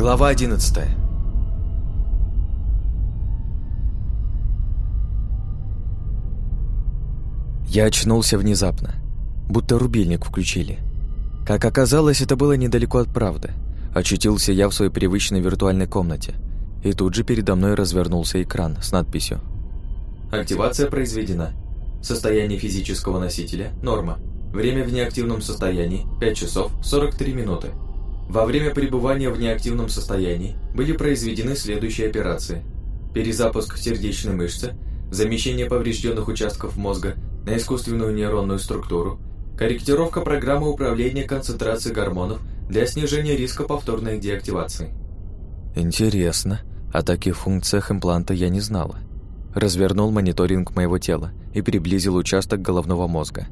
Глава 11 Я очнулся внезапно, будто рубильник включили. Как оказалось, это было недалеко от правды. Очутился я в своей привычной виртуальной комнате, и тут же передо мной развернулся экран с надписью «Активация произведена. Состояние физического носителя – норма. Время в неактивном состоянии – 5 часов 43 минуты. Во время пребывания в неактивном состоянии были произведены следующие операции. Перезапуск сердечной мышцы, замещение поврежденных участков мозга на искусственную нейронную структуру, корректировка программы управления концентрацией гормонов для снижения риска повторной деактивации. Интересно, о таких функциях импланта я не знала. Развернул мониторинг моего тела и приблизил участок головного мозга.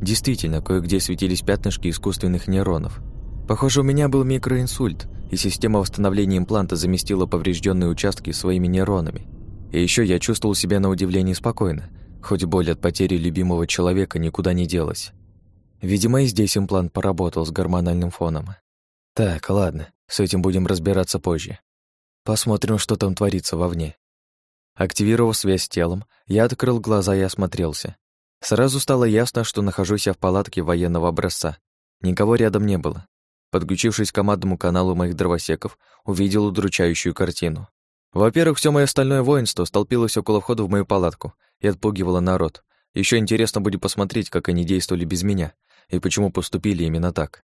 Действительно, кое-где светились пятнышки искусственных нейронов – Похоже, у меня был микроинсульт, и система восстановления импланта заместила поврежденные участки своими нейронами. И еще я чувствовал себя на удивление спокойно, хоть боль от потери любимого человека никуда не делась. Видимо, и здесь имплант поработал с гормональным фоном. Так, ладно, с этим будем разбираться позже. Посмотрим, что там творится вовне. Активировав связь с телом, я открыл глаза и осмотрелся. Сразу стало ясно, что нахожусь я в палатке военного образца. Никого рядом не было. Подключившись к командному каналу моих дровосеков, увидел удручающую картину. Во-первых, все мое остальное воинство столпилось около входа в мою палатку и отпугивало народ. Еще интересно будет посмотреть, как они действовали без меня и почему поступили именно так.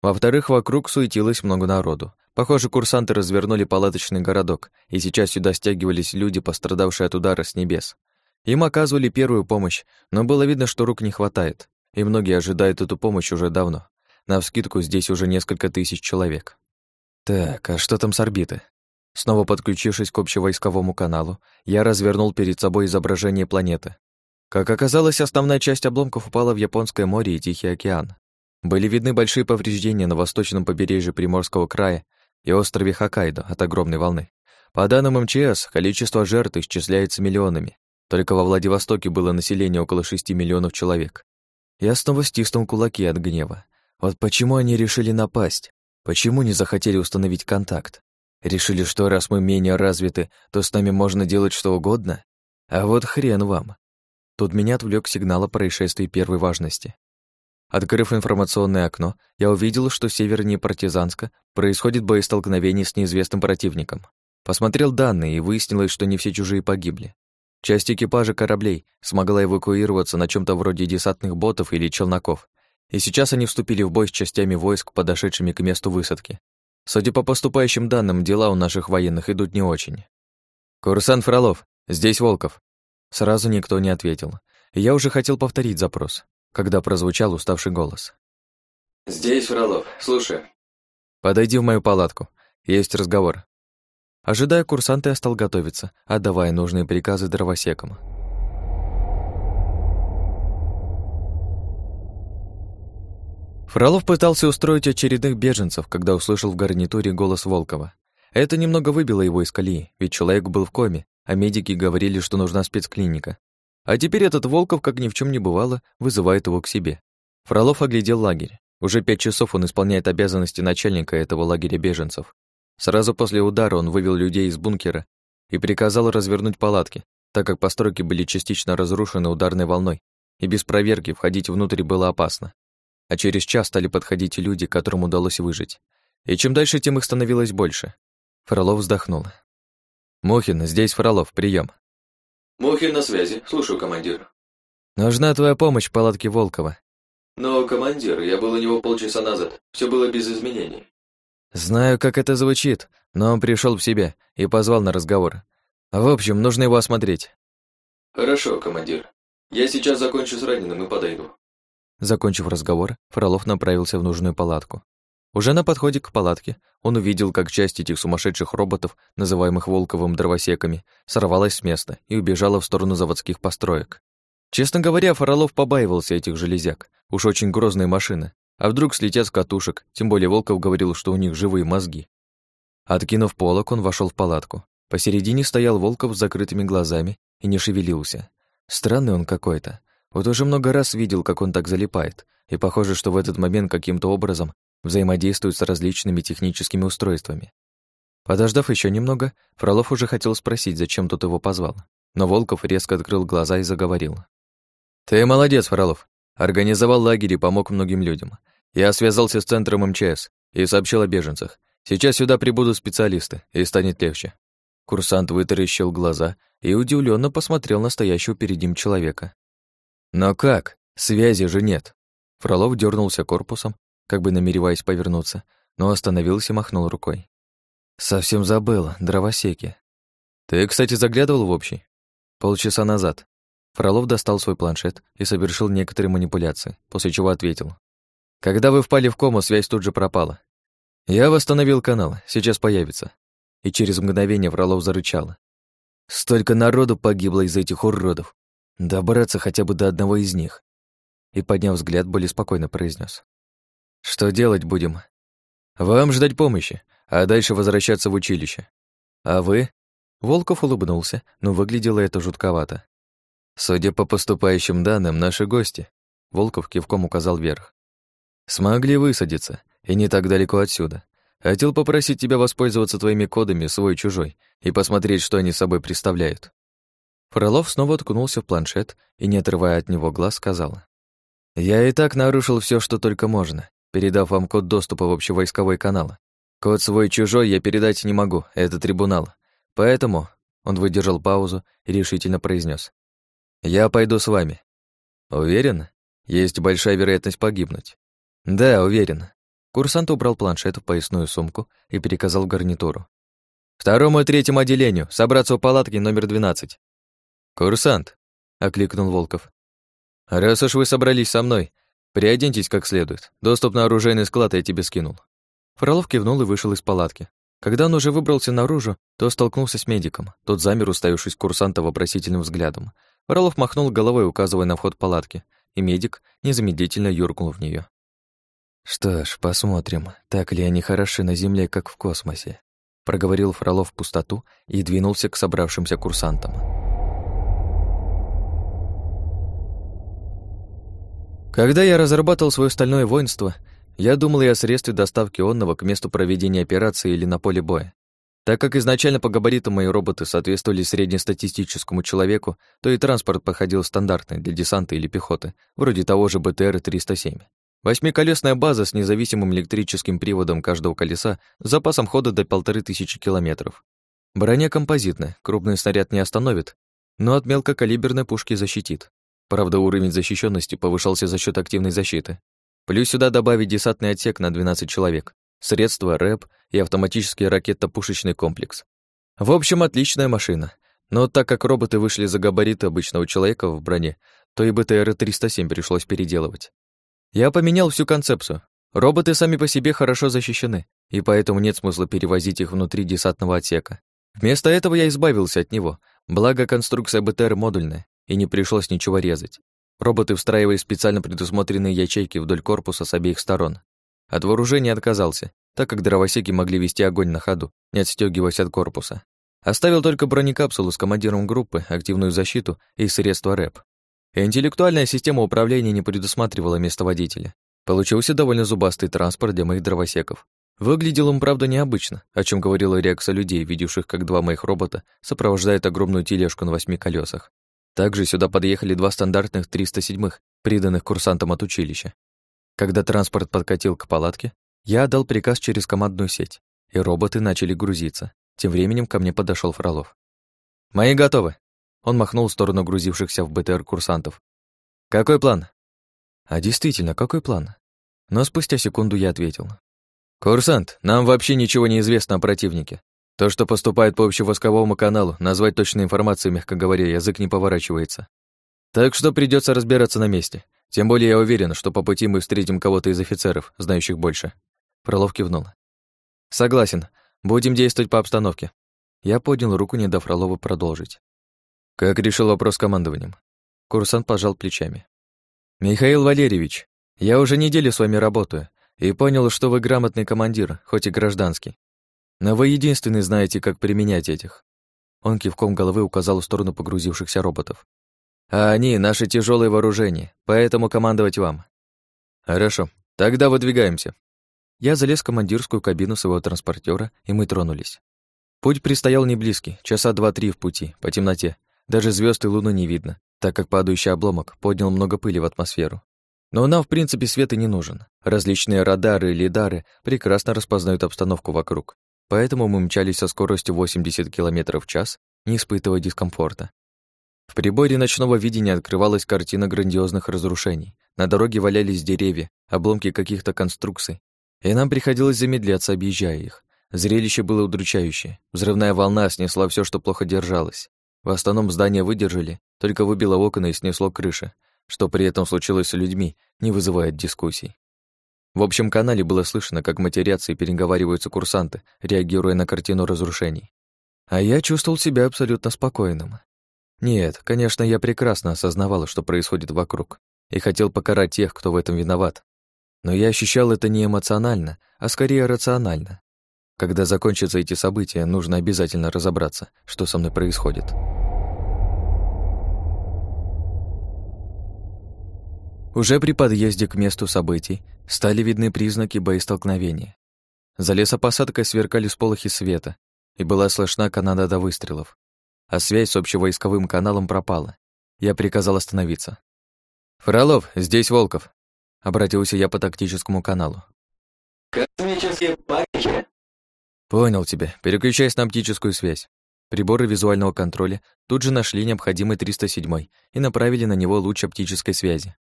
Во-вторых, вокруг суетилось много народу. Похоже, курсанты развернули палаточный городок, и сейчас сюда стягивались люди, пострадавшие от удара с небес. Им оказывали первую помощь, но было видно, что рук не хватает, и многие ожидают эту помощь уже давно. Навскидку здесь уже несколько тысяч человек. Так, а что там с орбиты? Снова подключившись к общевойсковому каналу, я развернул перед собой изображение планеты. Как оказалось, основная часть обломков упала в Японское море и Тихий океан. Были видны большие повреждения на восточном побережье Приморского края и острове Хоккайдо от огромной волны. По данным МЧС, количество жертв исчисляется миллионами. Только во Владивостоке было население около 6 миллионов человек. Я снова стиснул кулаки от гнева. Вот почему они решили напасть? Почему не захотели установить контакт? Решили, что раз мы менее развиты, то с нами можно делать что угодно? А вот хрен вам. Тут меня отвлек сигнал о происшествии первой важности. Открыв информационное окно, я увидел, что севернее Партизанска происходит боестолкновение с неизвестным противником. Посмотрел данные и выяснилось, что не все чужие погибли. Часть экипажа кораблей смогла эвакуироваться на чем то вроде десантных ботов или челноков, и сейчас они вступили в бой с частями войск, подошедшими к месту высадки. Судя по поступающим данным, дела у наших военных идут не очень. «Курсант Фролов, здесь Волков». Сразу никто не ответил. Я уже хотел повторить запрос, когда прозвучал уставший голос. «Здесь Фролов, слушай». «Подойди в мою палатку, есть разговор». Ожидая курсанта, я стал готовиться, отдавая нужные приказы дровосекам. Фролов пытался устроить очередных беженцев, когда услышал в гарнитуре голос Волкова. Это немного выбило его из колеи, ведь человек был в коме, а медики говорили, что нужна спецклиника. А теперь этот Волков, как ни в чем не бывало, вызывает его к себе. Фролов оглядел лагерь. Уже пять часов он исполняет обязанности начальника этого лагеря беженцев. Сразу после удара он вывел людей из бункера и приказал развернуть палатки, так как постройки были частично разрушены ударной волной, и без проверки входить внутрь было опасно а через час стали подходить люди, которым удалось выжить. И чем дальше, тем их становилось больше. Фролов вздохнул. «Мухин, здесь Фролов, прием. «Мухин на связи, слушаю, командир». «Нужна твоя помощь в палатке Волкова». «Но, командир, я был у него полчаса назад, все было без изменений». «Знаю, как это звучит, но он пришел в себя и позвал на разговор. В общем, нужно его осмотреть». «Хорошо, командир. Я сейчас закончу с раненым и подойду». Закончив разговор, Фролов направился в нужную палатку. Уже на подходе к палатке он увидел, как часть этих сумасшедших роботов, называемых Волковым дровосеками, сорвалась с места и убежала в сторону заводских построек. Честно говоря, Фролов побаивался этих железяк. Уж очень грозные машины. А вдруг слетят с катушек, тем более Волков говорил, что у них живые мозги. Откинув полок, он вошел в палатку. Посередине стоял Волков с закрытыми глазами и не шевелился. Странный он какой-то. Вот уже много раз видел, как он так залипает, и похоже, что в этот момент каким-то образом взаимодействует с различными техническими устройствами. Подождав еще немного, Фролов уже хотел спросить, зачем тот его позвал. Но Волков резко открыл глаза и заговорил. «Ты молодец, Фролов. Организовал лагерь и помог многим людям. Я связался с центром МЧС и сообщил о беженцах. Сейчас сюда прибудут специалисты, и станет легче». Курсант вытаращил глаза и удивленно посмотрел на стоящего перед ним человека. «Но как? Связи же нет». Фролов дернулся корпусом, как бы намереваясь повернуться, но остановился и махнул рукой. «Совсем забыл, дровосеки. Ты, кстати, заглядывал в общий?» Полчаса назад. Фролов достал свой планшет и совершил некоторые манипуляции, после чего ответил. Когда вы впали в кому, связь тут же пропала. Я восстановил канал, сейчас появится. И через мгновение Фролов зарычал. Столько народу погибло из-за этих уродов. Добраться хотя бы до одного из них. И, подняв взгляд, более спокойно произнес: Что делать будем? Вам ждать помощи, а дальше возвращаться в училище. А вы? Волков улыбнулся, но выглядело это жутковато. Судя по поступающим данным, наши гости. Волков кивком указал вверх. Смогли высадиться, и не так далеко отсюда. Хотел попросить тебя воспользоваться твоими кодами свой-чужой и посмотреть, что они собой представляют. Фролов снова ткнулся в планшет и, не отрывая от него глаз, сказал. «Я и так нарушил все, что только можно, передав вам код доступа в общевойсковой канал. Код свой-чужой я передать не могу, это трибунал. Поэтому он выдержал паузу и решительно произнес: «Я пойду с вами». «Уверен? Есть большая вероятность погибнуть». «Да, уверен». Курсант убрал планшет в поясную сумку и переказал гарнитуру. «Второму и третьему отделению, собраться у палатки номер 12». «Курсант», — окликнул Волков. «Раз уж вы собрались со мной, приоденьтесь как следует. Доступ на оружейный склад я тебе скинул». Фролов кивнул и вышел из палатки. Когда он уже выбрался наружу, то столкнулся с медиком. Тот замер, уставившись курсанта вопросительным взглядом. Фролов махнул головой, указывая на вход палатки, и медик незамедлительно юркнул в нее. «Что ж, посмотрим, так ли они хороши на Земле, как в космосе», проговорил Фролов в пустоту и двинулся к собравшимся курсантам. Когда я разрабатывал свое стальное воинство, я думал и о средстве доставки онного к месту проведения операции или на поле боя. Так как изначально по габаритам мои роботы соответствовали среднестатистическому человеку, то и транспорт походил стандартный для десанта или пехоты, вроде того же БТР-307. Восьмиколесная база с независимым электрическим приводом каждого колеса с запасом хода до полторы тысячи километров. Броня композитная, крупный снаряд не остановит, но от мелкокалиберной пушки защитит. Правда, уровень защищенности повышался за счет активной защиты. Плюс сюда добавить десантный отсек на 12 человек, средства РЭП и автоматический ракетно-пушечный комплекс. В общем, отличная машина. Но так как роботы вышли за габариты обычного человека в броне, то и БТР-307 пришлось переделывать. Я поменял всю концепцию. Роботы сами по себе хорошо защищены, и поэтому нет смысла перевозить их внутри десантного отсека. Вместо этого я избавился от него, благо конструкция БТР модульная, и не пришлось ничего резать. Роботы встраивали специально предусмотренные ячейки вдоль корпуса с обеих сторон. От вооружения отказался, так как дровосеки могли вести огонь на ходу, не отстегиваясь от корпуса. Оставил только бронекапсулу с командиром группы, активную защиту и средства РЭП. Интеллектуальная система управления не предусматривала место водителя. Получился довольно зубастый транспорт для моих дровосеков. Выглядел он, правда, необычно, о чем говорила реакция людей, видевших, как два моих робота сопровождают огромную тележку на восьми колесах. Также сюда подъехали два стандартных 307-х, приданных курсантам от училища. Когда транспорт подкатил к палатке, я отдал приказ через командную сеть, и роботы начали грузиться. Тем временем ко мне подошел Фролов. «Мои готовы!» Он махнул в сторону грузившихся в БТР курсантов. «Какой план?» «А действительно, какой план?» Но спустя секунду я ответил. «Курсант, нам вообще ничего не известно о противнике. То, что поступает по общевосковому каналу, назвать точной информацией, мягко говоря, язык не поворачивается. Так что придется разбираться на месте. Тем более я уверен, что по пути мы встретим кого-то из офицеров, знающих больше. Фролов кивнул. Согласен. Будем действовать по обстановке. Я поднял руку, не дав Фролову продолжить. Как решил вопрос с командованием? Курсант пожал плечами. Михаил Валерьевич, я уже неделю с вами работаю и понял, что вы грамотный командир, хоть и гражданский. Но вы единственный знаете, как применять этих. Он кивком головы указал в сторону погрузившихся роботов. А они — наше тяжелое вооружение, поэтому командовать вам. Хорошо, тогда выдвигаемся. Я залез в командирскую кабину своего транспортера, и мы тронулись. Путь предстоял не близкий, часа два-три в пути, по темноте. Даже звезд и луны не видно, так как падающий обломок поднял много пыли в атмосферу. Но нам, в принципе, свет и не нужен. Различные радары и лидары прекрасно распознают обстановку вокруг. Поэтому мы мчались со скоростью 80 км в час, не испытывая дискомфорта. В приборе ночного видения открывалась картина грандиозных разрушений. На дороге валялись деревья, обломки каких-то конструкций, и нам приходилось замедляться, объезжая их. Зрелище было удручающее. Взрывная волна снесла все, что плохо держалось. В основном здания выдержали, только выбило окна и снесло крыши, что при этом случилось с людьми, не вызывает дискуссий. В общем канале было слышно, как матерятся и переговариваются курсанты, реагируя на картину разрушений. А я чувствовал себя абсолютно спокойным. Нет, конечно, я прекрасно осознавал, что происходит вокруг, и хотел покарать тех, кто в этом виноват. Но я ощущал это не эмоционально, а скорее рационально. Когда закончатся эти события, нужно обязательно разобраться, что со мной происходит. Уже при подъезде к месту событий стали видны признаки боестолкновения. За лесопосадкой сверкали сполохи света, и была слышна канонада выстрелов. А связь с общевойсковым каналом пропала. Я приказал остановиться. «Фролов, здесь Волков», — обратился я по тактическому каналу. «Космические паки!» «Понял тебя. Переключайся на оптическую связь». Приборы визуального контроля тут же нашли необходимый 307 и направили на него луч оптической связи.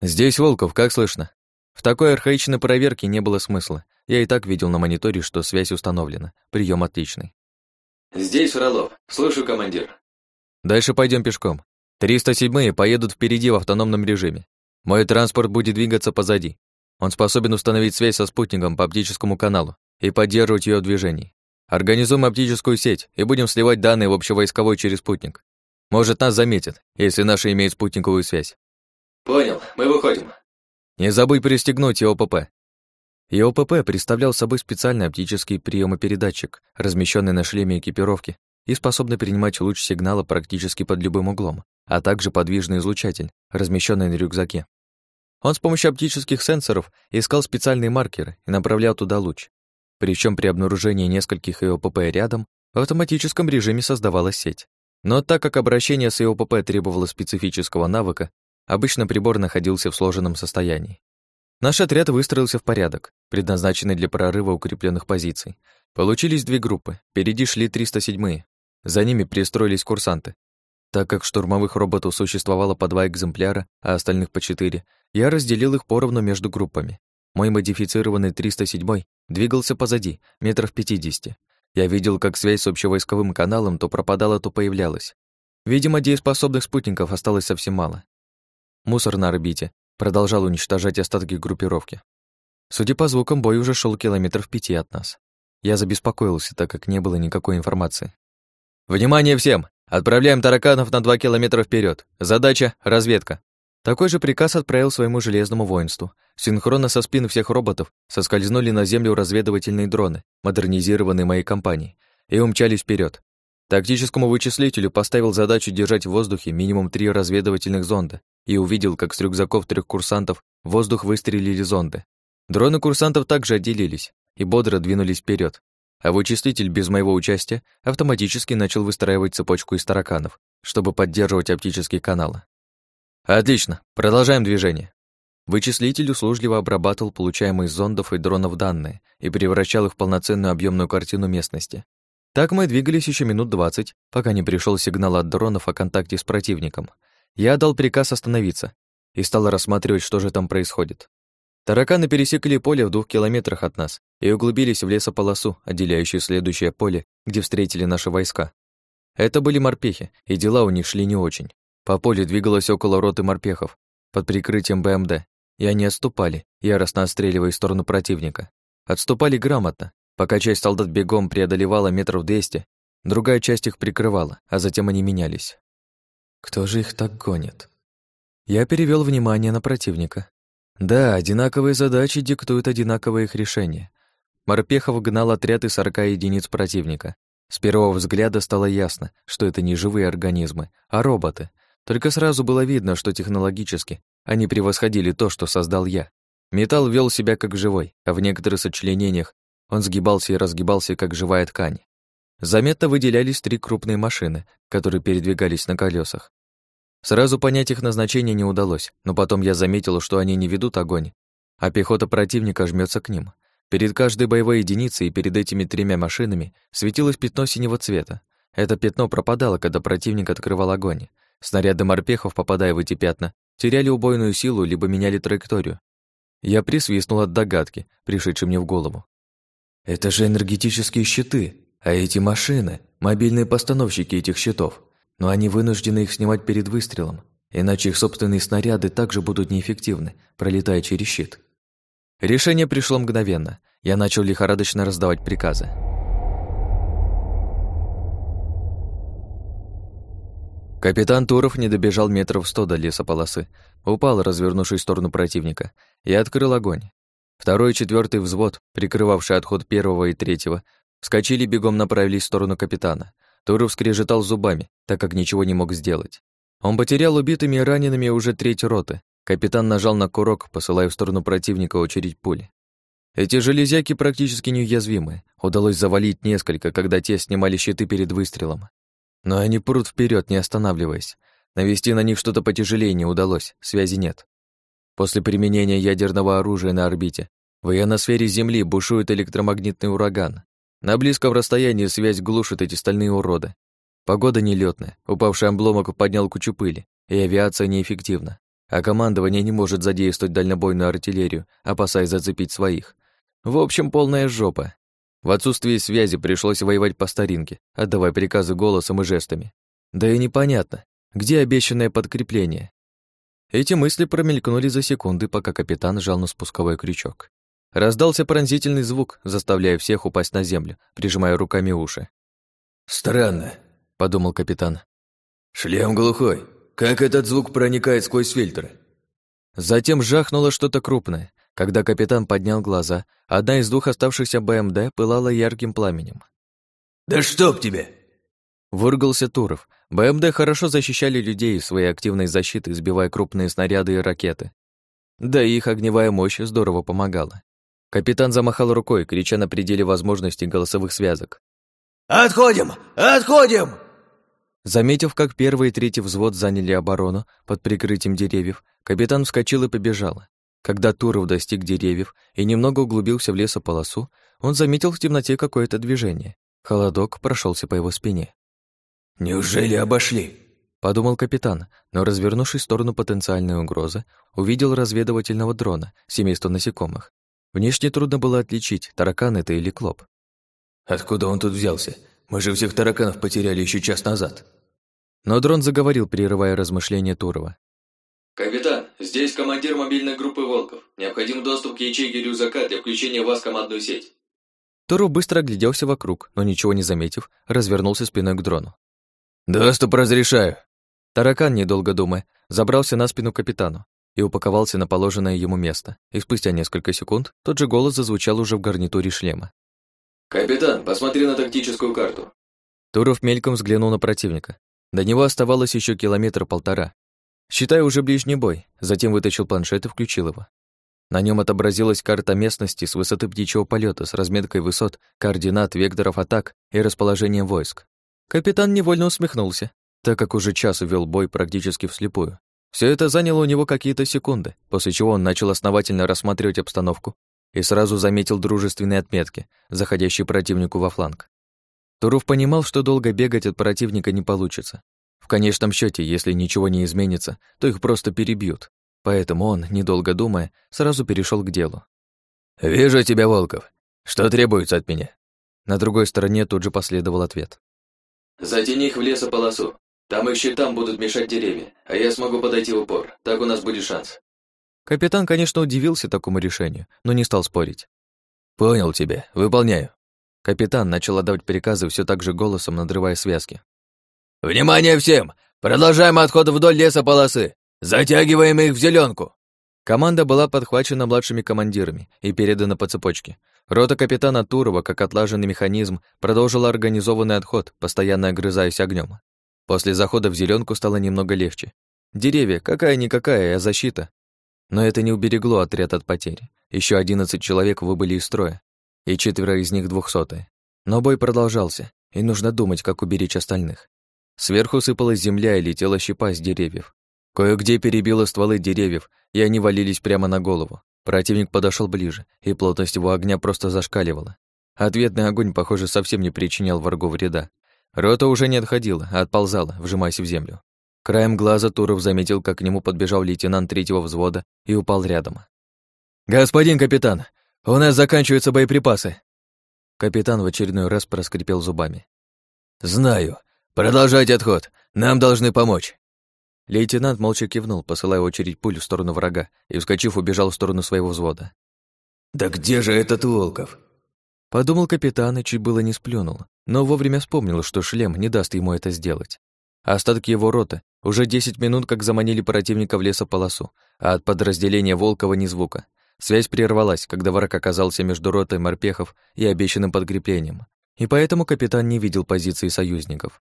«Здесь Волков, как слышно?» В такой архаичной проверке не было смысла. Я и так видел на мониторе, что связь установлена. Прием отличный. «Здесь Фролов. Слушаю, командир». Дальше пойдем пешком. 307-е поедут впереди в автономном режиме. Мой транспорт будет двигаться позади. Он способен установить связь со спутником по оптическому каналу и поддерживать ее в движении. Организуем оптическую сеть и будем сливать данные в общевойсковой через спутник. Может, нас заметят, если наши имеют спутниковую связь. Понял, мы выходим. Не забудь пристегнуть ИОПП. ИОПП представлял собой специальный оптический приемопередатчик, размещенный на шлеме экипировки и способный принимать луч сигнала практически под любым углом, а также подвижный излучатель, размещенный на рюкзаке. Он с помощью оптических сенсоров искал специальные маркеры и направлял туда луч. Причем при обнаружении нескольких ИОПП рядом в автоматическом режиме создавалась сеть. Но так как обращение с ИОПП требовало специфического навыка, Обычно прибор находился в сложенном состоянии. Наш отряд выстроился в порядок, предназначенный для прорыва укрепленных позиций. Получились две группы, впереди шли 307-е, за ними пристроились курсанты. Так как штурмовых роботов существовало по два экземпляра, а остальных по четыре, я разделил их поровну между группами. Мой модифицированный 307-й двигался позади, метров 50. Я видел, как связь с общевойсковым каналом то пропадала, то появлялась. Видимо, дееспособных спутников осталось совсем мало. Мусор на орбите продолжал уничтожать остатки группировки. Судя по звукам, бой уже шел километров пяти от нас. Я забеспокоился, так как не было никакой информации. «Внимание всем! Отправляем тараканов на два километра вперед. Задача — разведка». Такой же приказ отправил своему железному воинству. Синхронно со спин всех роботов соскользнули на землю разведывательные дроны, модернизированные моей компанией, и умчались вперед. Тактическому вычислителю поставил задачу держать в воздухе минимум три разведывательных зонда и увидел, как с рюкзаков трех курсантов в воздух выстрелили зонды. Дроны курсантов также отделились и бодро двинулись вперед, а вычислитель без моего участия автоматически начал выстраивать цепочку из тараканов, чтобы поддерживать оптические каналы. Отлично, продолжаем движение. Вычислитель услужливо обрабатывал получаемые из зондов и дронов данные и превращал их в полноценную объемную картину местности. Так мы двигались еще минут двадцать, пока не пришел сигнал от дронов о контакте с противником — я дал приказ остановиться и стал рассматривать, что же там происходит. Тараканы пересекли поле в двух километрах от нас и углубились в лесополосу, отделяющую следующее поле, где встретили наши войска. Это были морпехи, и дела у них шли не очень. По полю двигалось около роты морпехов под прикрытием БМД, и они отступали, яростно отстреливая в сторону противника. Отступали грамотно, пока часть солдат бегом преодолевала метров двести, другая часть их прикрывала, а затем они менялись. Кто же их так гонит? Я перевел внимание на противника. Да, одинаковые задачи диктуют одинаковые их решения. Морпехов гнал отряд из 40 единиц противника. С первого взгляда стало ясно, что это не живые организмы, а роботы. Только сразу было видно, что технологически они превосходили то, что создал я. Металл вел себя как живой, а в некоторых сочленениях он сгибался и разгибался, как живая ткань. Заметно выделялись три крупные машины, которые передвигались на колесах. Сразу понять их назначение не удалось, но потом я заметил, что они не ведут огонь, а пехота противника жмется к ним. Перед каждой боевой единицей и перед этими тремя машинами светилось пятно синего цвета. Это пятно пропадало, когда противник открывал огонь. Снаряды морпехов, попадая в эти пятна, теряли убойную силу либо меняли траекторию. Я присвистнул от догадки, пришедшей мне в голову. «Это же энергетические щиты, а эти машины — мобильные постановщики этих щитов. Но они вынуждены их снимать перед выстрелом, иначе их собственные снаряды также будут неэффективны, пролетая через щит». Решение пришло мгновенно. Я начал лихорадочно раздавать приказы. Капитан Туров не добежал метров сто до лесополосы. Упал, развернувшись в сторону противника, и открыл огонь. Второй и четвертый взвод, прикрывавший отход первого и третьего, вскочили бегом направились в сторону капитана. Туров скрежетал зубами, так как ничего не мог сделать. Он потерял убитыми и ранеными уже треть роты, Капитан нажал на курок, посылая в сторону противника очередь пули. Эти железяки практически неуязвимы. Удалось завалить несколько, когда те снимали щиты перед выстрелом. Но они прут вперед, не останавливаясь. Навести на них что-то потяжелее не удалось, связи нет. После применения ядерного оружия на орбите в ионосфере Земли бушует электромагнитный ураган. На близком расстоянии связь глушит эти стальные уроды. Погода нелетная, упавший обломок поднял кучу пыли, и авиация неэффективна а командование не может задействовать дальнобойную артиллерию, опасаясь зацепить своих. В общем, полная жопа. В отсутствии связи пришлось воевать по старинке, отдавая приказы голосом и жестами. Да и непонятно, где обещанное подкрепление. Эти мысли промелькнули за секунды, пока капитан жал на спусковой крючок. Раздался пронзительный звук, заставляя всех упасть на землю, прижимая руками уши. «Странно», — подумал капитан. «Шлем глухой, как этот звук проникает сквозь фильтры? Затем жахнуло что-то крупное. Когда капитан поднял глаза, одна из двух оставшихся БМД пылала ярким пламенем. «Да чтоб тебе!» Выргался Туров. БМД хорошо защищали людей своей активной защитой, сбивая крупные снаряды и ракеты. Да и их огневая мощь здорово помогала. Капитан замахал рукой, крича на пределе возможностей голосовых связок. «Отходим! Отходим!» Заметив, как первый и третий взвод заняли оборону под прикрытием деревьев, капитан вскочил и побежал. Когда Туров достиг деревьев и немного углубился в лесополосу, он заметил в темноте какое-то движение. Холодок прошелся по его спине. «Неужели обошли?» — подумал капитан, но, развернувшись в сторону потенциальной угрозы, увидел разведывательного дрона, семейство насекомых. Внешне трудно было отличить, таракан это или клоп. «Откуда он тут взялся? Мы же всех тараканов потеряли еще час назад». Но дрон заговорил, прерывая размышления Турова. «Капитан, здесь командир мобильной группы «Волков». Необходим доступ к ячейке рюкзака для включения вас в командную сеть». Туров быстро огляделся вокруг, но ничего не заметив, развернулся спиной к дрону. «Доступ разрешаю». Таракан, недолго думая, забрался на спину капитану и упаковался на положенное ему место, и спустя несколько секунд тот же голос зазвучал уже в гарнитуре шлема. «Капитан, посмотри на тактическую карту». Туров мельком взглянул на противника. До него оставалось еще километр-полтора. Считай уже ближний бой, затем вытащил планшет и включил его. На нем отобразилась карта местности с высоты птичьего полета с разметкой высот, координат, векторов атак и расположением войск. Капитан невольно усмехнулся, так как уже час вел бой практически вслепую. Все это заняло у него какие-то секунды, после чего он начал основательно рассматривать обстановку и сразу заметил дружественные отметки, заходящие противнику во фланг. Туров понимал, что долго бегать от противника не получится. В конечном счете, если ничего не изменится, то их просто перебьют. Поэтому он, недолго думая, сразу перешел к делу. «Вижу тебя, Волков. Что требуется от меня?» На другой стороне тут же последовал ответ. «Затяни их в лесополосу. Там их щитам будут мешать деревья, а я смогу подойти в упор. Так у нас будет шанс». Капитан, конечно, удивился такому решению, но не стал спорить. «Понял тебя. Выполняю». Капитан начал отдавать приказы все так же голосом, надрывая связки. «Внимание всем! Продолжаем отход вдоль леса полосы! Затягиваем их в зеленку. Команда была подхвачена младшими командирами и передана по цепочке. Рота капитана Турова, как отлаженный механизм, продолжила организованный отход, постоянно огрызаясь огнем. После захода в зеленку стало немного легче. Деревья, какая-никакая, а защита. Но это не уберегло отряд от потери. Еще одиннадцать человек выбыли из строя, и четверо из них двухсотые. Но бой продолжался. и нужно думать, как уберечь остальных. Сверху сыпалась земля и летела щепа с деревьев. Кое-где перебило стволы деревьев, и они валились прямо на голову. Противник подошел ближе, и плотность его огня просто зашкаливала. Ответный огонь, похоже, совсем не причинял врагу вреда. Рота уже не отходила, а отползала, вжимаясь в землю. Краем глаза Туров заметил, как к нему подбежал лейтенант третьего взвода и упал рядом. «Господин капитан, у нас заканчиваются боеприпасы!» Капитан в очередной раз проскрипел зубами. «Знаю. Продолжайте отход. Нам должны помочь». Лейтенант молча кивнул, посылая очередь пуль в сторону врага, и, вскочив, убежал в сторону своего взвода. «Да где же этот Волков?» Подумал капитан и чуть было не сплюнул, но вовремя вспомнил, что шлем не даст ему это сделать. Остатки его роты уже десять минут как заманили противника в лесополосу, а от подразделения Волкова ни звука. Связь прервалась, когда враг оказался между ротой морпехов и обещанным подкреплением, и поэтому капитан не видел позиции союзников.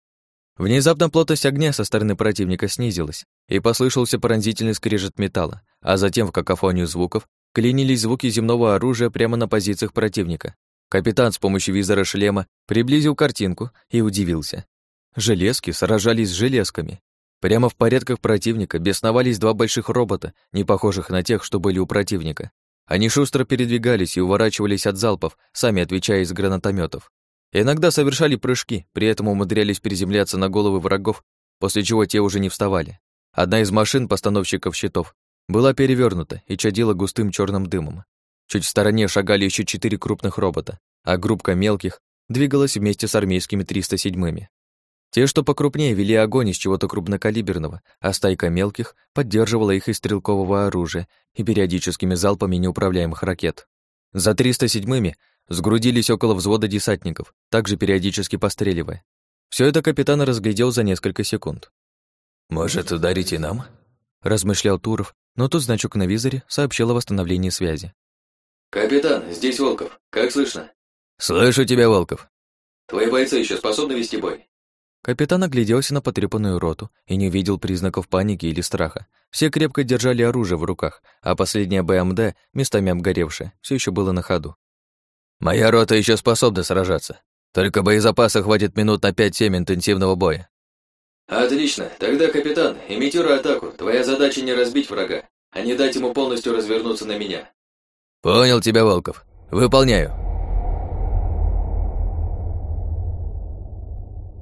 Внезапно плотность огня со стороны противника снизилась, и послышался пронзительный скрежет металла, а затем в какофонию звуков клинились звуки земного оружия прямо на позициях противника. Капитан с помощью визора шлема приблизил картинку и удивился. Железки сражались с железками. Прямо в порядках противника бесновались два больших робота, не похожих на тех, что были у противника. Они шустро передвигались и уворачивались от залпов, сами отвечая из гранатометов. Иногда совершали прыжки, при этом умудрялись приземляться на головы врагов, после чего те уже не вставали. Одна из машин постановщиков щитов была перевернута и чадила густым черным дымом. Чуть в стороне шагали еще четыре крупных робота, а группка мелких двигалась вместе с армейскими 307-ми. Те, что покрупнее, вели огонь из чего-то крупнокалиберного, а стайка мелких поддерживала их из стрелкового оружия и периодическими залпами неуправляемых ракет. За 307-ми Сгрудились около взвода десантников, также периодически постреливая. Все это капитан разглядел за несколько секунд. «Может, ударить и нам?» — размышлял Туров, но тут значок на визоре сообщил о восстановлении связи. «Капитан, здесь Волков. Как слышно?» «Слышу тебя, Волков». «Твои бойцы еще способны вести бой?» Капитан огляделся на потрепанную роту и не увидел признаков паники или страха. Все крепко держали оружие в руках, а последняя БМД, местами обгоревшая, все еще было на ходу. Моя рота еще способна сражаться. Только боезапаса хватит минут на 5-7 интенсивного боя. Отлично. Тогда, капитан, имитируй атаку. Твоя задача не разбить врага, а не дать ему полностью развернуться на меня. Понял тебя, Волков. Выполняю.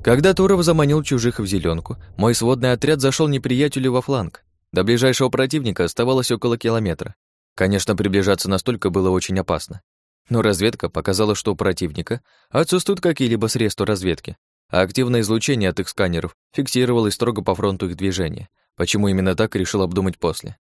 Когда Туров заманил чужих в зеленку, мой сводный отряд зашел неприятелю во фланг. До ближайшего противника оставалось около километра. Конечно, приближаться настолько было очень опасно. Но разведка показала, что у противника отсутствуют какие-либо средства разведки, а активное излучение от их сканеров фиксировалось строго по фронту их движения. Почему именно так, решил обдумать после.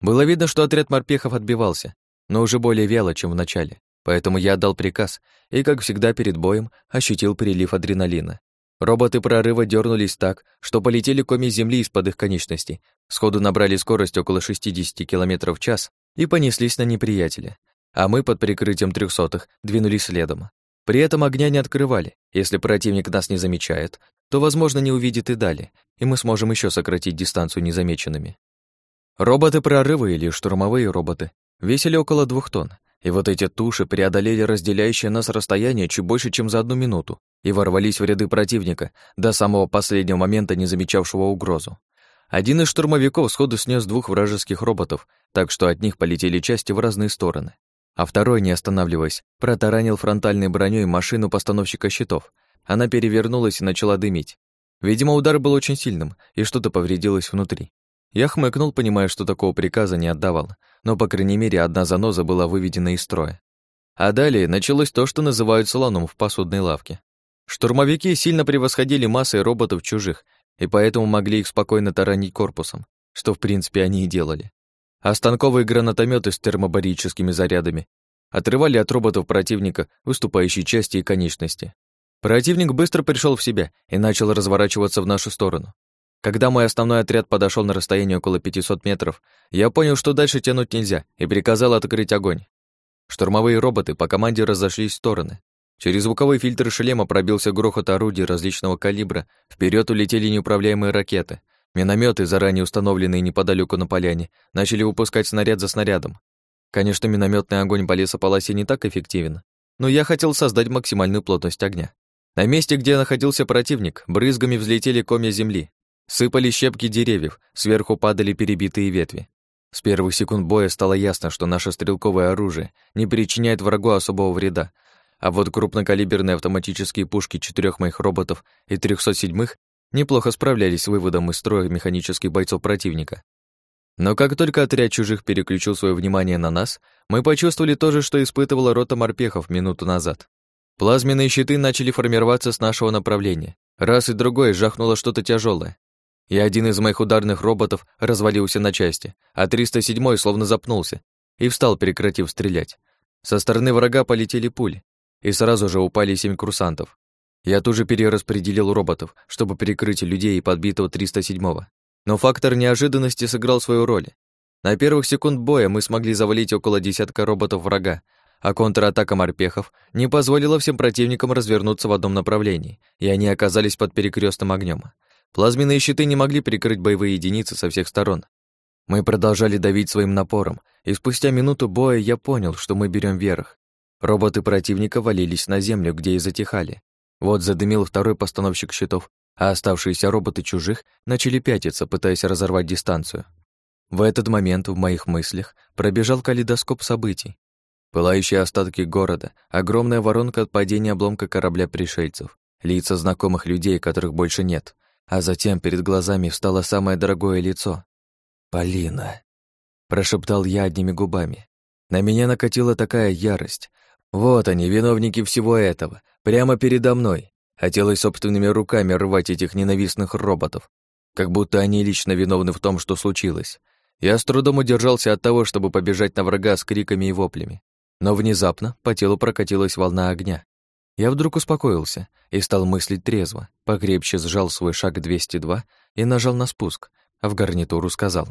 Было видно, что отряд морпехов отбивался, но уже более вяло, чем в начале. Поэтому я отдал приказ и, как всегда перед боем, ощутил прилив адреналина. Роботы прорыва дернулись так, что полетели коми земли из-под их конечностей, сходу набрали скорость около 60 км в час и понеслись на неприятеля а мы под прикрытием трехсотых двинулись следом. При этом огня не открывали. Если противник нас не замечает, то, возможно, не увидит и далее, и мы сможем еще сократить дистанцию незамеченными. Роботы прорыва или штурмовые роботы весили около двух тонн, и вот эти туши преодолели разделяющее нас расстояние чуть больше, чем за одну минуту, и ворвались в ряды противника, до самого последнего момента не замечавшего угрозу. Один из штурмовиков сходу снес двух вражеских роботов, так что от них полетели части в разные стороны а второй, не останавливаясь, протаранил фронтальной броней машину постановщика щитов. Она перевернулась и начала дымить. Видимо, удар был очень сильным, и что-то повредилось внутри. Я хмыкнул, понимая, что такого приказа не отдавал, но, по крайней мере, одна заноза была выведена из строя. А далее началось то, что называют слоном в посудной лавке. Штурмовики сильно превосходили массой роботов чужих, и поэтому могли их спокойно таранить корпусом, что, в принципе, они и делали а станковые гранатометы с термобарическими зарядами отрывали от роботов противника выступающие части и конечности. Противник быстро пришел в себя и начал разворачиваться в нашу сторону. Когда мой основной отряд подошел на расстояние около 500 метров, я понял, что дальше тянуть нельзя, и приказал открыть огонь. Штурмовые роботы по команде разошлись в стороны. Через звуковой фильтр шлема пробился грохот орудий различного калибра, вперед улетели неуправляемые ракеты, Минометы, заранее установленные неподалеку на поляне, начали выпускать снаряд за снарядом. Конечно, минометный огонь по лесополосе не так эффективен, но я хотел создать максимальную плотность огня. На месте, где находился противник, брызгами взлетели комья земли. Сыпали щепки деревьев, сверху падали перебитые ветви. С первых секунд боя стало ясно, что наше стрелковое оружие не причиняет врагу особого вреда, а вот крупнокалиберные автоматические пушки четырех моих роботов и 307-х неплохо справлялись с выводом из строя механических бойцов противника. Но как только отряд чужих переключил свое внимание на нас, мы почувствовали то же, что испытывала рота морпехов минуту назад. Плазменные щиты начали формироваться с нашего направления. Раз и другой жахнуло что-то тяжелое и один из моих ударных роботов развалился на части, а 307-й словно запнулся и встал, прекратив стрелять. Со стороны врага полетели пули, и сразу же упали семь курсантов. Я тут же перераспределил роботов, чтобы перекрыть людей и подбитого 307-го. Но фактор неожиданности сыграл свою роль. На первых секунд боя мы смогли завалить около десятка роботов врага, а контратака морпехов не позволила всем противникам развернуться в одном направлении, и они оказались под перекрестным огнем. Плазменные щиты не могли прикрыть боевые единицы со всех сторон. Мы продолжали давить своим напором, и спустя минуту боя я понял, что мы берем верх. Роботы противника валились на землю, где и затихали. Вот задымил второй постановщик щитов, а оставшиеся роботы чужих начали пятиться, пытаясь разорвать дистанцию. В этот момент в моих мыслях пробежал калейдоскоп событий. Пылающие остатки города, огромная воронка от падения обломка корабля пришельцев, лица знакомых людей, которых больше нет, а затем перед глазами встало самое дорогое лицо. «Полина», — прошептал я одними губами. На меня накатила такая ярость. Вот они, виновники всего этого, прямо передо мной. Хотелось собственными руками рвать этих ненавистных роботов, как будто они лично виновны в том, что случилось. Я с трудом удержался от того, чтобы побежать на врага с криками и воплями. Но внезапно по телу прокатилась волна огня. Я вдруг успокоился и стал мыслить трезво, покрепче сжал свой шаг 202 и нажал на спуск, а в гарнитуру сказал.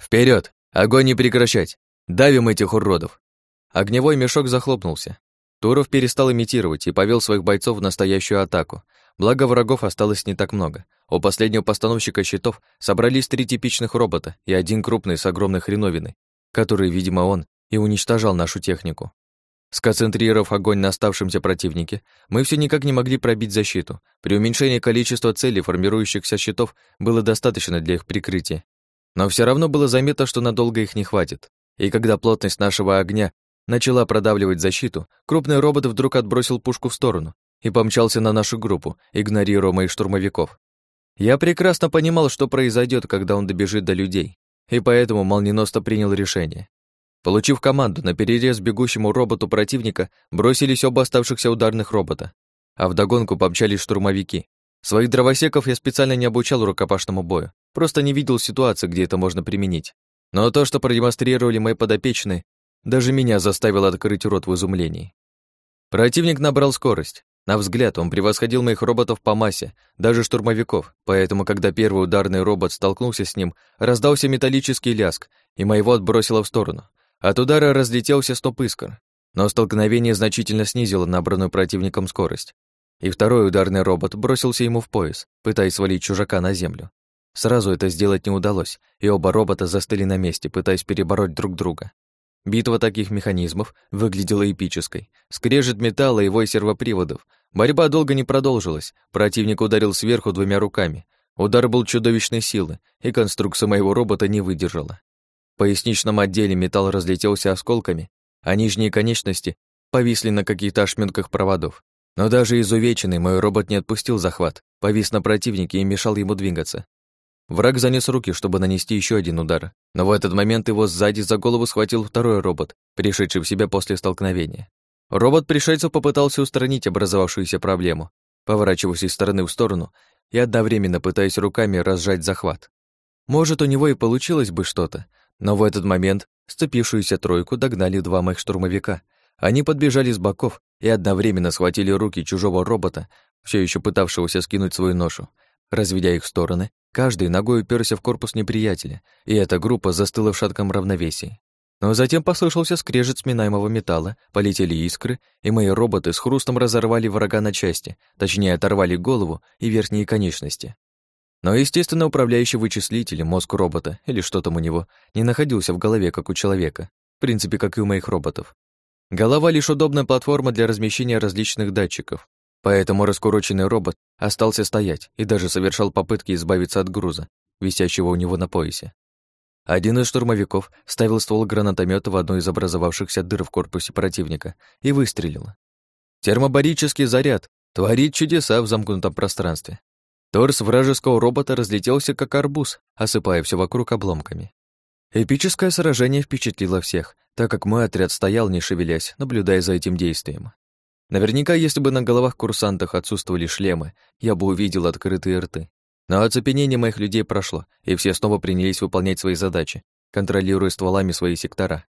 «Вперед! Огонь не прекращать! Давим этих уродов!» Огневой мешок захлопнулся. Туров перестал имитировать и повел своих бойцов в настоящую атаку. Благо врагов осталось не так много. У последнего постановщика щитов собрались три типичных робота и один крупный с огромной хреновиной, который, видимо, он и уничтожал нашу технику. Сконцентрировав огонь на оставшемся противнике, мы все никак не могли пробить защиту. При уменьшении количества целей формирующихся щитов было достаточно для их прикрытия. Но все равно было заметно, что надолго их не хватит. И когда плотность нашего огня начала продавливать защиту, крупный робот вдруг отбросил пушку в сторону и помчался на нашу группу, игнорируя моих штурмовиков. Я прекрасно понимал, что произойдет, когда он добежит до людей, и поэтому молниеносно принял решение. Получив команду на перерез бегущему роботу противника, бросились оба оставшихся ударных робота, а вдогонку помчались штурмовики. Своих дровосеков я специально не обучал рукопашному бою, просто не видел ситуации, где это можно применить. Но то, что продемонстрировали мои подопечные, даже меня заставило открыть рот в изумлении. Противник набрал скорость. На взгляд, он превосходил моих роботов по массе, даже штурмовиков, поэтому, когда первый ударный робот столкнулся с ним, раздался металлический ляск, и моего отбросило в сторону. От удара разлетелся стоп искр, но столкновение значительно снизило набранную противником скорость. И второй ударный робот бросился ему в пояс, пытаясь свалить чужака на землю. Сразу это сделать не удалось, и оба робота застыли на месте, пытаясь перебороть друг друга. Битва таких механизмов выглядела эпической. Скрежет металла и вой сервоприводов. Борьба долго не продолжилась. Противник ударил сверху двумя руками. Удар был чудовищной силы, и конструкция моего робота не выдержала. Поясничном отделе металл разлетелся осколками, а нижние конечности повисли на каких-то ошметках проводов. Но даже изувеченный мой робот не отпустил захват, повис на противнике и мешал ему двигаться. Враг занес руки, чтобы нанести еще один удар, но в этот момент его сзади за голову схватил второй робот, пришедший в себя после столкновения. Робот пришельцев попытался устранить образовавшуюся проблему, поворачиваясь из стороны в сторону и одновременно пытаясь руками разжать захват. Может, у него и получилось бы что-то, но в этот момент сцепившуюся тройку догнали два моих штурмовика. Они подбежали с боков и одновременно схватили руки чужого робота, все еще пытавшегося скинуть свою ношу. Разведя их в стороны, каждый ногой уперся в корпус неприятеля, и эта группа застыла в шатком равновесии. Но затем послышался скрежет сминаемого металла, полетели искры, и мои роботы с хрустом разорвали врага на части, точнее оторвали голову и верхние конечности. Но, естественно, управляющий вычислителем, мозг робота, или что там у него, не находился в голове, как у человека, в принципе, как и у моих роботов. Голова — лишь удобная платформа для размещения различных датчиков. Поэтому раскуроченный робот остался стоять и даже совершал попытки избавиться от груза, висящего у него на поясе. Один из штурмовиков ставил ствол гранатомета в одну из образовавшихся дыр в корпусе противника и выстрелил. Термобарический заряд творит чудеса в замкнутом пространстве. Торс вражеского робота разлетелся как арбуз, осыпая все вокруг обломками. Эпическое сражение впечатлило всех, так как мой отряд стоял, не шевелясь, наблюдая за этим действием. Наверняка, если бы на головах курсантах отсутствовали шлемы, я бы увидел открытые рты. Но оцепенение моих людей прошло, и все снова принялись выполнять свои задачи, контролируя стволами свои сектора.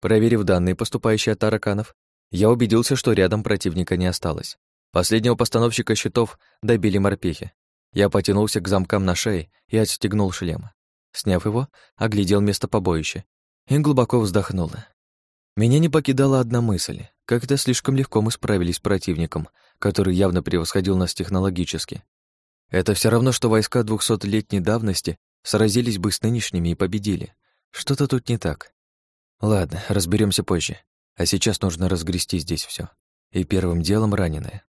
Проверив данные, поступающие от тараканов, я убедился, что рядом противника не осталось. Последнего постановщика щитов добили морпехи. Я потянулся к замкам на шее и отстегнул шлем. Сняв его, оглядел место побоища и глубоко вздохнул. Меня не покидала одна мысль. Как-то слишком легко мы справились с противником, который явно превосходил нас технологически. Это все равно, что войска двухсотлетней давности сразились бы с нынешними и победили. Что-то тут не так. Ладно, разберемся позже. А сейчас нужно разгрести здесь все. И первым делом раненые.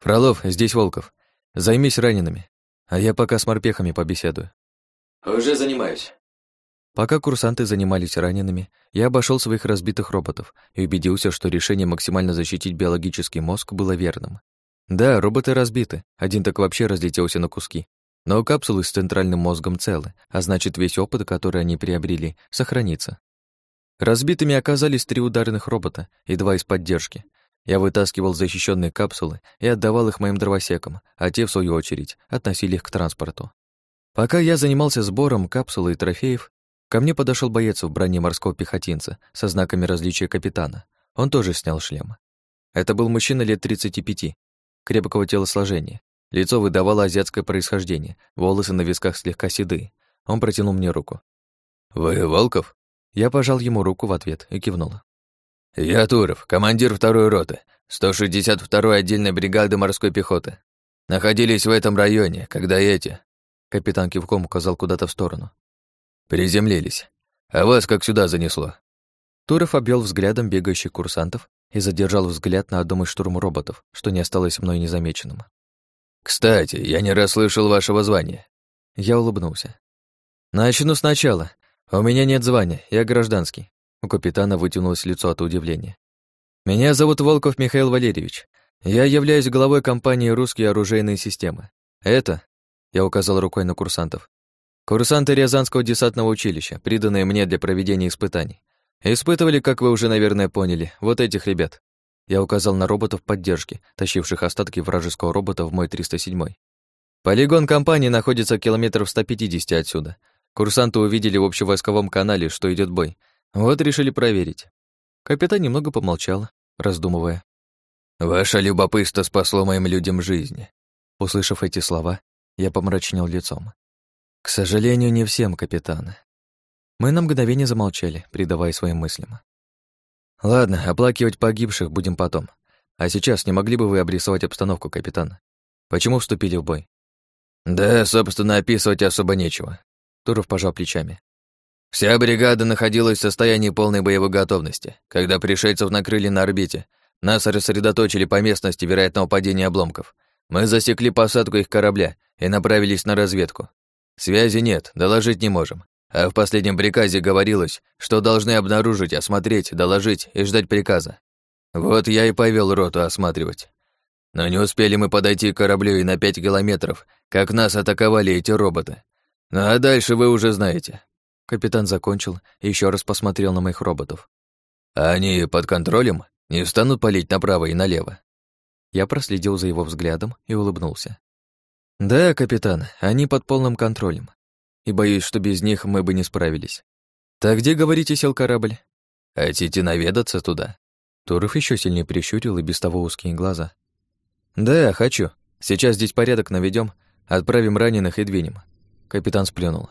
Фролов, здесь Волков. Займись ранеными. А я пока с морпехами побеседую. Уже занимаюсь. Пока курсанты занимались ранеными, я обошел своих разбитых роботов и убедился, что решение максимально защитить биологический мозг было верным. Да, роботы разбиты, один так вообще разлетелся на куски. Но капсулы с центральным мозгом целы, а значит, весь опыт, который они приобрели, сохранится. Разбитыми оказались три ударных робота и два из поддержки. Я вытаскивал защищенные капсулы и отдавал их моим дровосекам, а те, в свою очередь, относили их к транспорту. Пока я занимался сбором капсулы и трофеев, Ко мне подошел боец в броне морского пехотинца со знаками различия капитана. Он тоже снял шлем. Это был мужчина лет 35, крепкого телосложения. Лицо выдавало азиатское происхождение, волосы на висках слегка седые. Он протянул мне руку. «Вы Волков?» Я пожал ему руку в ответ и кивнул. «Я Туров, командир второй роты, 162-й отдельной бригады морской пехоты. Находились в этом районе, когда эти...» Капитан кивком указал куда-то в сторону. Приземлились. А вас как сюда занесло? Туров обвел взглядом бегающих курсантов и задержал взгляд на одном из штурм-роботов, что не осталось мной незамеченным. «Кстати, я не расслышал вашего звания». Я улыбнулся. «Начну сначала. У меня нет звания, я гражданский». У капитана вытянулось лицо от удивления. «Меня зовут Волков Михаил Валерьевич. Я являюсь главой компании «Русские оружейные системы». Это...» Я указал рукой на курсантов. Курсанты Рязанского десантного училища, приданные мне для проведения испытаний. Испытывали, как вы уже, наверное, поняли, вот этих ребят. Я указал на роботов поддержки, тащивших остатки вражеского робота в мой 307. Полигон компании находится километров 150 отсюда. Курсанты увидели в общевойсковом канале, что идет бой. Вот решили проверить. Капитан немного помолчал, раздумывая. «Ваше любопытство спасло моим людям жизни». Услышав эти слова, я помрачнел лицом. К сожалению, не всем, капитан. Мы на мгновение замолчали, придавая своим мыслям. Ладно, оплакивать погибших будем потом. А сейчас не могли бы вы обрисовать обстановку, капитан? Почему вступили в бой? Да, собственно, описывать особо нечего. Туров пожал плечами. Вся бригада находилась в состоянии полной боевой готовности. Когда пришельцев накрыли на орбите, нас рассредоточили по местности вероятного падения обломков. Мы засекли посадку их корабля и направились на разведку. Связи нет, доложить не можем. А в последнем приказе говорилось, что должны обнаружить, осмотреть, доложить и ждать приказа. Вот я и повел роту осматривать. Но не успели мы подойти к кораблю и на пять километров, как нас атаковали эти роботы. Ну а дальше вы уже знаете. Капитан закончил и еще раз посмотрел на моих роботов. А они под контролем? Не станут палить направо и налево? Я проследил за его взглядом и улыбнулся. «Да, капитан, они под полным контролем. И боюсь, что без них мы бы не справились. Так где, говорите, сел корабль?» «Хотите наведаться туда?» Туров еще сильнее прищурил и без того узкие глаза. «Да, хочу. Сейчас здесь порядок наведем, отправим раненых и двинем». Капитан сплюнул.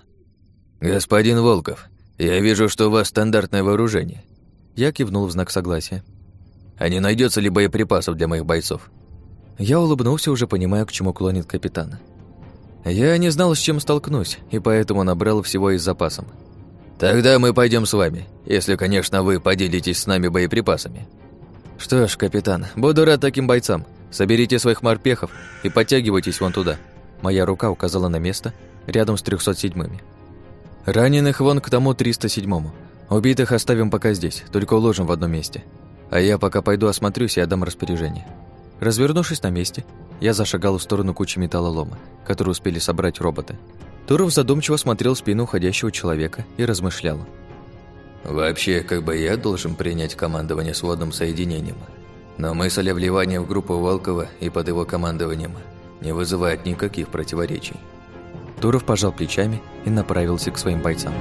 «Господин Волков, я вижу, что у вас стандартное вооружение». Я кивнул в знак согласия. «А не найдется ли боеприпасов для моих бойцов?» Я улыбнулся, уже понимая, к чему клонит капитан. Я не знал, с чем столкнусь, и поэтому набрал всего из запасом. «Тогда мы пойдем с вами, если, конечно, вы поделитесь с нами боеприпасами». «Что ж, капитан, буду рад таким бойцам, Соберите своих морпехов и подтягивайтесь вон туда». Моя рука указала на место рядом с 307-ми. Раненых вон к тому 307-му. Убитых оставим пока здесь, только уложим в одном месте. А я пока пойду осмотрюсь и отдам распоряжение. Развернувшись на месте, я зашагал в сторону кучи металлолома, которую успели собрать роботы. Туров задумчиво смотрел в спину уходящего человека и размышлял. «Вообще, как бы я должен принять командование сводным соединением. Но мысль о вливании в группу Волкова и под его командованием не вызывает никаких противоречий». Туров пожал плечами и направился к своим бойцам.